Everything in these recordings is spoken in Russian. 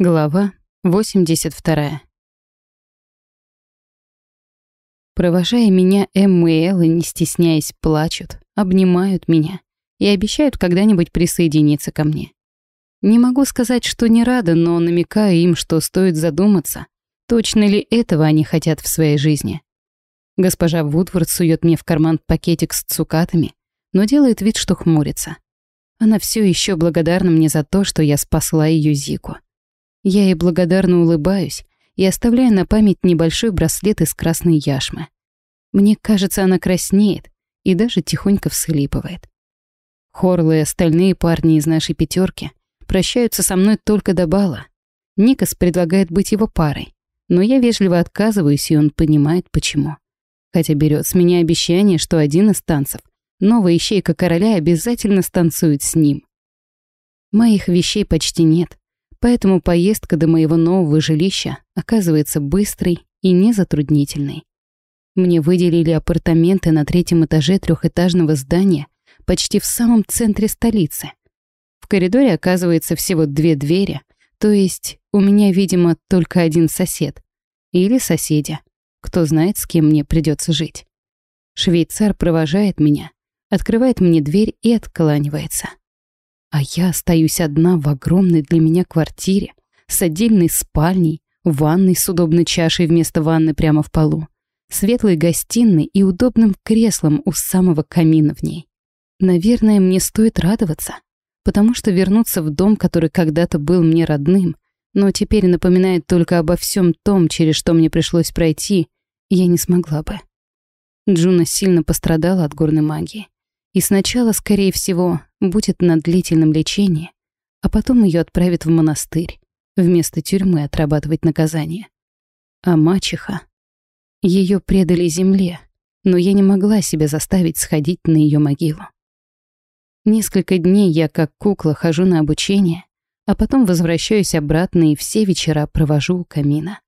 Глава 82. Провожая меня, Эмма и Элла, не стесняясь, плачут, обнимают меня и обещают когда-нибудь присоединиться ко мне. Не могу сказать, что не рада, но намекаю им, что стоит задуматься, точно ли этого они хотят в своей жизни. Госпожа Вудвард сует мне в карман пакетик с цукатами, но делает вид, что хмурится. Она все еще благодарна мне за то, что я спасла ее Зику. Я ей благодарно улыбаюсь и оставляю на память небольшой браслет из красной яшмы. Мне кажется, она краснеет и даже тихонько всхлипывает. Хорл и остальные парни из нашей пятерки прощаются со мной только до бала. Никас предлагает быть его парой, но я вежливо отказываюсь, и он понимает, почему. Хотя берет с меня обещание, что один из танцев, новая ищейка короля обязательно станцует с ним. Моих вещей почти нет, Поэтому поездка до моего нового жилища оказывается быстрой и незатруднительной. Мне выделили апартаменты на третьем этаже трехэтажного здания почти в самом центре столицы. В коридоре оказывается всего две двери, то есть у меня, видимо, только один сосед. Или соседи. Кто знает, с кем мне придется жить. Швейцар провожает меня, открывает мне дверь и откланивается. А я остаюсь одна в огромной для меня квартире с отдельной спальней, ванной с удобной чашей вместо ванны прямо в полу, светлой гостиной и удобным креслом у самого камина в ней. Наверное, мне стоит радоваться, потому что вернуться в дом, который когда-то был мне родным, но теперь напоминает только обо всем том, через что мне пришлось пройти, я не смогла бы. Джуна сильно пострадала от горной магии. И сначала, скорее всего, будет на длительном лечении, а потом ее отправят в монастырь, вместо тюрьмы отрабатывать наказание. А мачеха... Ее предали земле, но я не могла себя заставить сходить на ее могилу. Несколько дней я как кукла хожу на обучение, а потом возвращаюсь обратно и все вечера провожу у камина.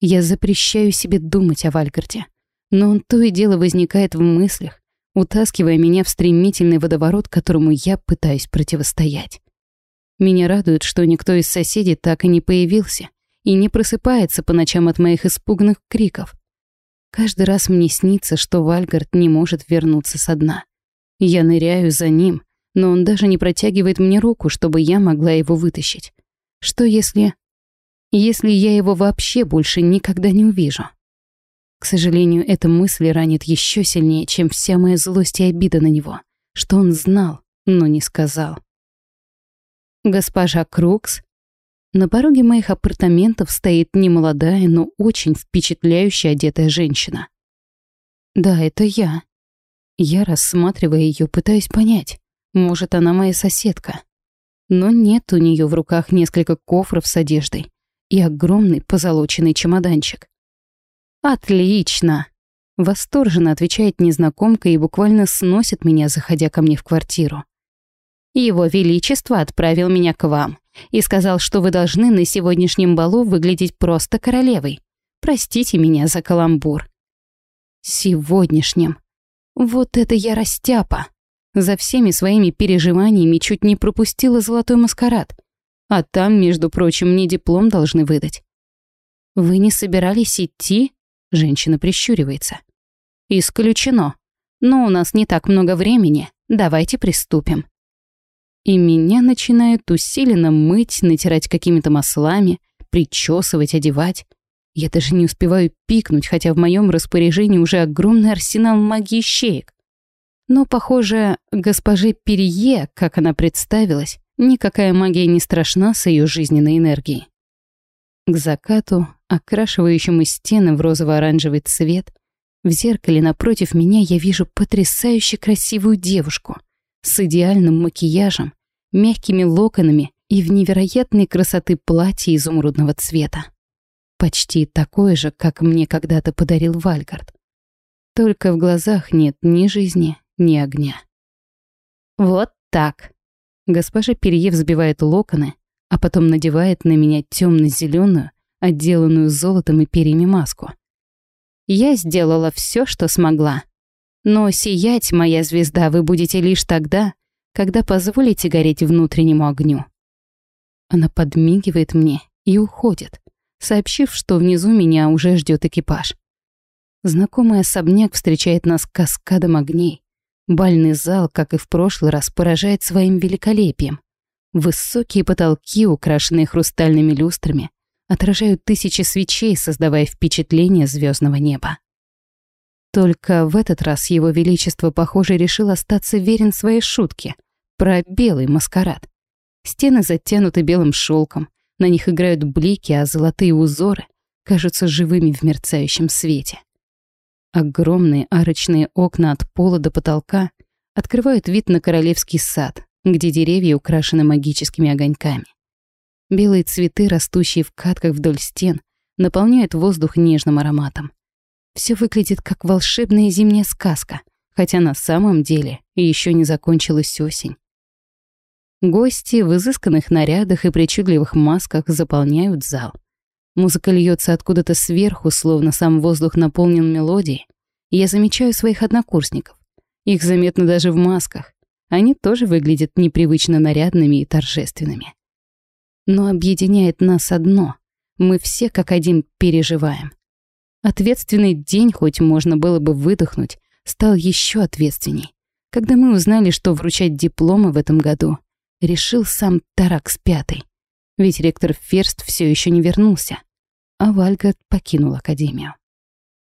Я запрещаю себе думать о Вальгарде, но он то и дело возникает в мыслях, утаскивая меня в стремительный водоворот, которому я пытаюсь противостоять. Меня радует, что никто из соседей так и не появился и не просыпается по ночам от моих испуганных криков. Каждый раз мне снится, что Вальгард не может вернуться со дна. Я ныряю за ним, но он даже не протягивает мне руку, чтобы я могла его вытащить. Что если... Если я его вообще больше никогда не увижу? К сожалению, эта мысль ранит еще сильнее, чем вся моя злость и обида на него, что он знал, но не сказал. «Госпожа Крукс?» На пороге моих апартаментов стоит немолодая, но очень впечатляющая одетая женщина. «Да, это я». Я, рассматривая ее, пытаюсь понять, может, она моя соседка. Но нет у нее в руках несколько кофров с одеждой и огромный позолоченный чемоданчик. «Отлично!» Восторженно отвечает незнакомка и буквально сносит меня, заходя ко мне в квартиру. «Его Величество отправил меня к вам и сказал, что вы должны на сегодняшнем балу выглядеть просто королевой. Простите меня за каламбур». «Сегодняшнем. Вот это я растяпа. За всеми своими переживаниями чуть не пропустила золотой маскарад. А там, между прочим, мне диплом должны выдать. Вы не собирались идти?» Женщина прищуривается. «Исключено. Но у нас не так много времени. Давайте приступим». И меня начинают усиленно мыть, натирать какими-то маслами, причесывать, одевать. Я даже не успеваю пикнуть, хотя в моем распоряжении уже огромный арсенал магии щеек. Но, похоже, госпоже Перье, как она представилась, никакая магия не страшна с ее жизненной энергией. К закату окрашивающему стены в розово-оранжевый цвет, в зеркале напротив меня я вижу потрясающе красивую девушку с идеальным макияжем, мягкими локонами и в невероятной красоты платье изумрудного цвета. Почти такое же, как мне когда-то подарил Вальгард. Только в глазах нет ни жизни, ни огня. Вот так. Госпожа Перье взбивает локоны, а потом надевает на меня темно-зеленую, отделанную золотом и перьями маску. Я сделала все, что смогла. Но сиять, моя звезда, вы будете лишь тогда, когда позволите гореть внутреннему огню. Она подмигивает мне, и уходит, сообщив, что внизу меня уже ждет экипаж. Знакомый особняк встречает нас каскадом огней. Бальный зал, как и в прошлый раз, поражает своим великолепием. Высокие потолки, украшенные хрустальными люстрами, отражают тысячи свечей, создавая впечатление звездного неба. Только в этот раз его величество, похоже, решил остаться верен своей шутке про белый маскарад. Стены затянуты белым шелком, на них играют блики, а золотые узоры кажутся живыми в мерцающем свете. Огромные арочные окна от пола до потолка открывают вид на королевский сад, где деревья украшены магическими огоньками. Белые цветы, растущие в катках вдоль стен, наполняют воздух нежным ароматом. Все выглядит как волшебная зимняя сказка, хотя на самом деле еще не закончилась осень. Гости в изысканных нарядах и причудливых масках заполняют зал. Музыка льется откуда-то сверху, словно сам воздух наполнен мелодией. Я замечаю своих однокурсников. Их заметно даже в масках. Они тоже выглядят непривычно нарядными и торжественными. Но объединяет нас одно. Мы все как один переживаем. Ответственный день, хоть можно было бы выдохнуть, стал еще ответственней. Когда мы узнали, что вручать дипломы в этом году, решил сам Таракс Пятый. Ведь ректор Ферст все еще не вернулся, а Вальга покинул Академию.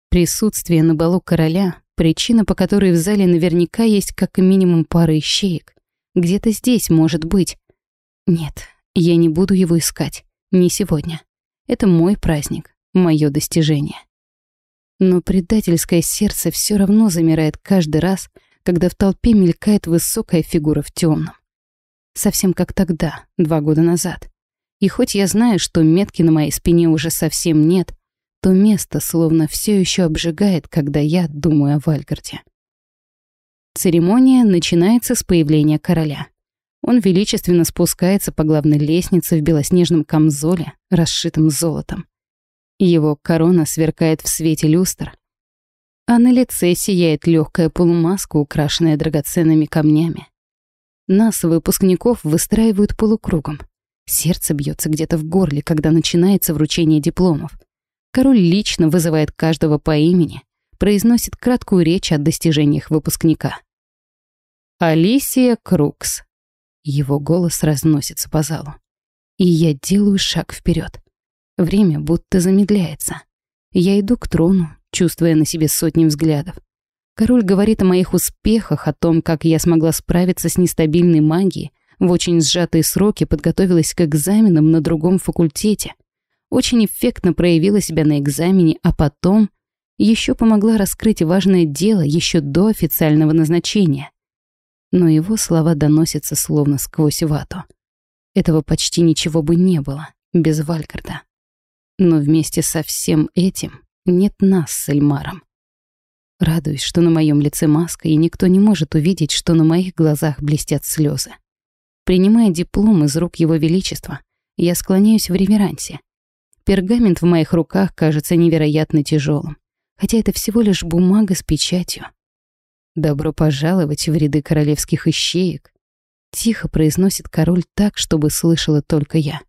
Присутствие на балу короля — причина, по которой в зале наверняка есть как минимум пара ищеек. Где-то здесь может быть. Нет, я не буду его искать. Не сегодня. Это мой праздник, мое достижение. Но предательское сердце все равно замирает каждый раз, когда в толпе мелькает высокая фигура в темном. Совсем как тогда, два года назад. И хоть я знаю, что метки на моей спине уже совсем нет, то место словно все еще обжигает, когда я думаю о Вальгарде. Церемония начинается с появления короля. Он величественно спускается по главной лестнице в белоснежном камзоле, расшитом золотом. Его корона сверкает в свете люстр, а на лице сияет легкая полумаска, украшенная драгоценными камнями. Нас, выпускников, выстраивают полукругом. Сердце бьется где-то в горле, когда начинается вручение дипломов. Король лично вызывает каждого по имени, произносит краткую речь о достижениях выпускника. «Алисия Крукс». Его голос разносится по залу. И я делаю шаг вперед. Время будто замедляется. Я иду к трону, чувствуя на себе сотни взглядов. Король говорит о моих успехах, о том, как я смогла справиться с нестабильной магией, в очень сжатые сроки подготовилась к экзаменам на другом факультете. Очень эффектно проявила себя на экзамене, а потом еще помогла раскрыть важное дело еще до официального назначения. Но его слова доносятся словно сквозь вату. Этого почти ничего бы не было без Валькарда. Но вместе со всем этим нет нас с Эльмаром. Радуюсь, что на моем лице маска, и никто не может увидеть, что на моих глазах блестят слезы. Принимая диплом из рук Его Величества, я склоняюсь в реверансе. Пергамент в моих руках кажется невероятно тяжелым, хотя это всего лишь бумага с печатью. «Добро пожаловать в ряды королевских ищеек», — тихо произносит король так, чтобы слышала только я.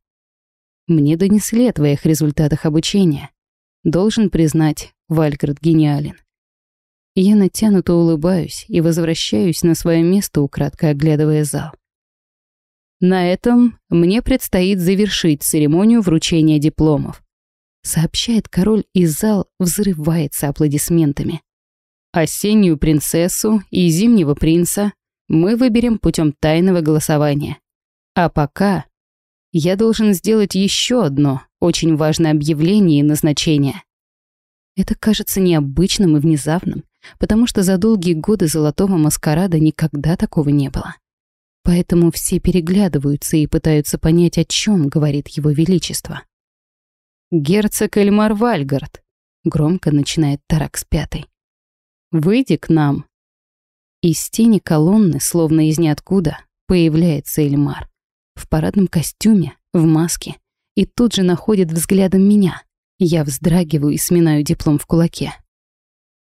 «Мне донесли о твоих результатах обучения. Должен признать, Вальгард гениален. Я натянуто улыбаюсь и возвращаюсь на свое место, украдкой оглядывая зал. На этом мне предстоит завершить церемонию вручения дипломов. Сообщает король, и зал взрывается аплодисментами. Осеннюю принцессу и зимнего принца мы выберем путем тайного голосования. А пока я должен сделать еще одно очень важное объявление и назначение. Это кажется необычным и внезапным, потому что за долгие годы золотого маскарада никогда такого не было. Поэтому все переглядываются и пытаются понять, о чем говорит его величество. «Герцог Эльмар Вальгард», — громко начинает Таракс Пятый. «Выйди к нам». Из тени колонны, словно из ниоткуда, появляется Эльмар. В парадном костюме, в маске, и тут же находит взглядом меня. Я вздрагиваю и сминаю диплом в кулаке.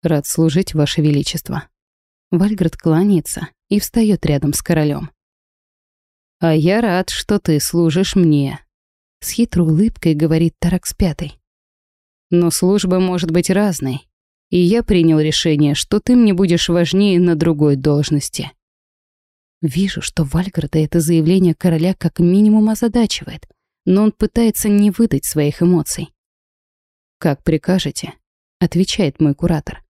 «Рад служить, Ваше Величество». Вальгард кланяется и встает рядом с королем. «А я рад, что ты служишь мне». С хитрой улыбкой говорит Таракс Пятый. Но служба может быть разной. И я принял решение, что ты мне будешь важнее на другой должности. Вижу, что Вальгарда это заявление короля как минимум озадачивает, но он пытается не выдать своих эмоций. «Как прикажете», — отвечает мой куратор.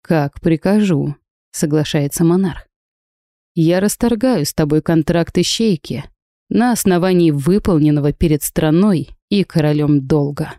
«Как прикажу», — соглашается монарх. «Я расторгаю с тобой контракт ищейки на основании выполненного перед страной и королем долга».